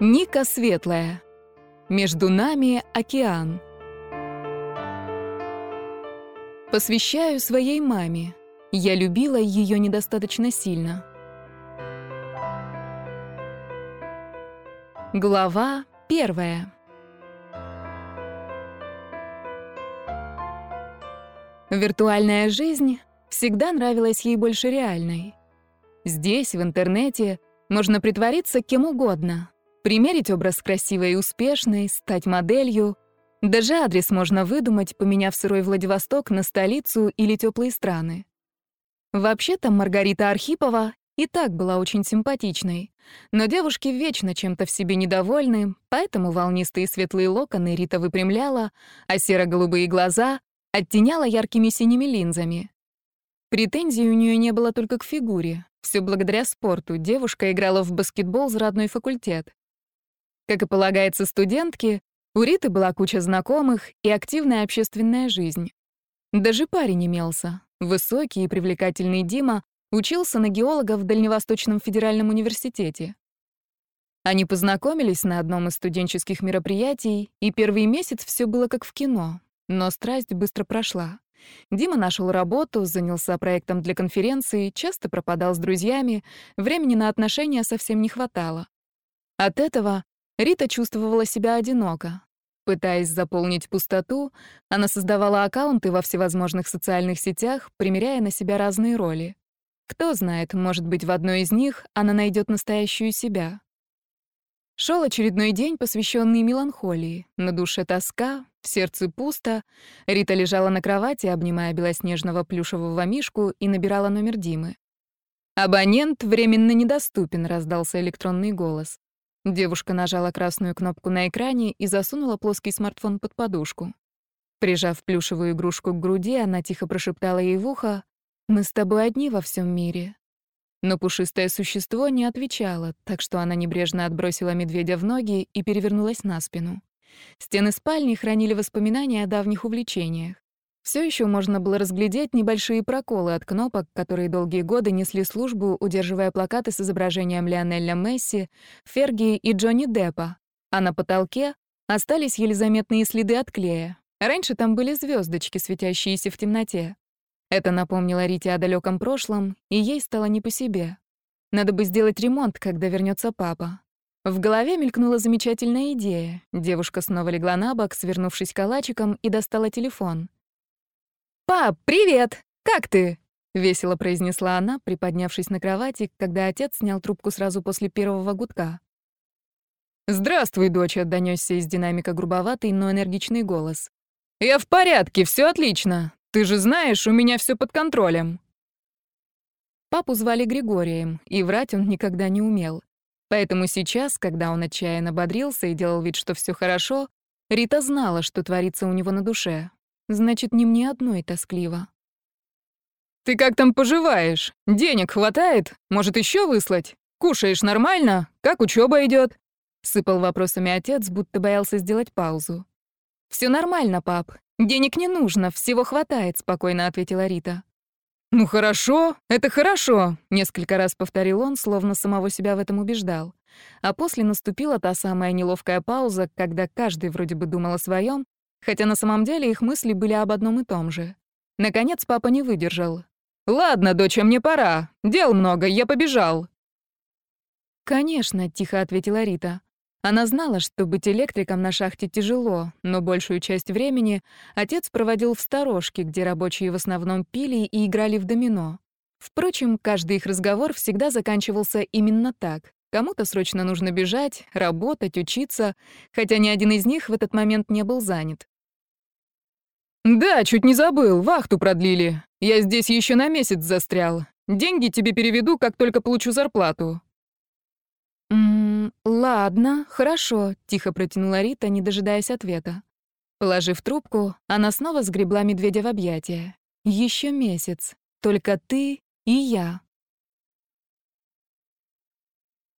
Ника Светлая. Между нами океан. Посвящаю своей маме. Я любила ее недостаточно сильно. Глава первая. Виртуальная жизнь всегда нравилась ей больше реальной. Здесь, в интернете, можно притвориться кем угодно, примерить образ красивой и успешной, стать моделью. Даже адрес можно выдумать, поменяв сырой Владивосток на столицу или теплые страны. Вообще-то Маргарита Архипова и так была очень симпатичной. Но девушки вечно чем-то в себе недовольны, поэтому волнистые светлые локоны Рита выпрямляла, а серо-голубые глаза оттеняла яркими синими линзами. Претензий у нее не было только к фигуре. Все благодаря спорту. Девушка играла в баскетбол за родной факультет. Как и полагается студентке, у Риты была куча знакомых и активная общественная жизнь. Даже парень имелся. Высокий и привлекательный Дима учился на геолога в Дальневосточном федеральном университете. Они познакомились на одном из студенческих мероприятий, и первый месяц все было как в кино, но страсть быстро прошла. Дима нашел работу, занялся проектом для конференции, часто пропадал с друзьями, времени на отношения совсем не хватало. От этого Рита чувствовала себя одиноко. Пытаясь заполнить пустоту, она создавала аккаунты во всевозможных социальных сетях, примеряя на себя разные роли. Кто знает, может быть, в одной из них она найдет настоящую себя. Шел очередной день, посвященный меланхолии. На душе тоска, в сердце пусто. Рита лежала на кровати, обнимая белоснежного плюшевого мишку, и набирала номер Димы. «Абонент временно недоступен», — раздался электронный голос. Девушка нажала красную кнопку на экране и засунула плоский смартфон под подушку. Прижав плюшевую игрушку к груди, она тихо прошептала ей в ухо «Мы с тобой одни во всем мире. Но пушистое существо не отвечало, так что она небрежно отбросила медведя в ноги и перевернулась на спину. Стены спальни хранили воспоминания о давних увлечениях. Все еще можно было разглядеть небольшие проколы от кнопок, которые долгие годы несли службу, удерживая плакаты с изображением Лионеля Месси, Ферги и Джонни Деппа. А на потолке остались еле заметные следы от клея. Раньше там были звездочки, светящиеся в темноте. Это напомнило Рите о далеком прошлом, и ей стало не по себе. Надо бы сделать ремонт, когда вернется папа. В голове мелькнула замечательная идея. Девушка снова легла на бок, свернувшись калачиком, и достала телефон. «Пап, привет! Как ты?» — весело произнесла она, приподнявшись на кровати, когда отец снял трубку сразу после первого гудка. «Здравствуй, доча», — донесся из динамика грубоватый, но энергичный голос. «Я в порядке, все отлично. Ты же знаешь, у меня все под контролем». Папу звали Григорием, и врать он никогда не умел. Поэтому сейчас, когда он отчаянно бодрился и делал вид, что все хорошо, Рита знала, что творится у него на душе. Значит, не мне одной тоскливо. «Ты как там поживаешь? Денег хватает? Может, еще выслать? Кушаешь нормально? Как учеба идет? Сыпал вопросами отец, будто боялся сделать паузу. Все нормально, пап. «Денег не нужно, всего хватает», — спокойно ответила Рита. «Ну хорошо, это хорошо», — несколько раз повторил он, словно самого себя в этом убеждал. А после наступила та самая неловкая пауза, когда каждый вроде бы думал о своем, хотя на самом деле их мысли были об одном и том же. Наконец папа не выдержал. «Ладно, доча, мне пора. Дел много, я побежал». «Конечно», — тихо ответила Рита. Она знала, что быть электриком на шахте тяжело, но большую часть времени отец проводил в сторожке, где рабочие в основном пили и играли в домино. Впрочем, каждый их разговор всегда заканчивался именно так. Кому-то срочно нужно бежать, работать, учиться, хотя ни один из них в этот момент не был занят. «Да, чуть не забыл, вахту продлили. Я здесь еще на месяц застрял. Деньги тебе переведу, как только получу зарплату». «М -м, ладно, хорошо», — тихо протянула Рита, не дожидаясь ответа. Положив трубку, она снова сгребла медведя в объятия. Еще месяц. Только ты и я.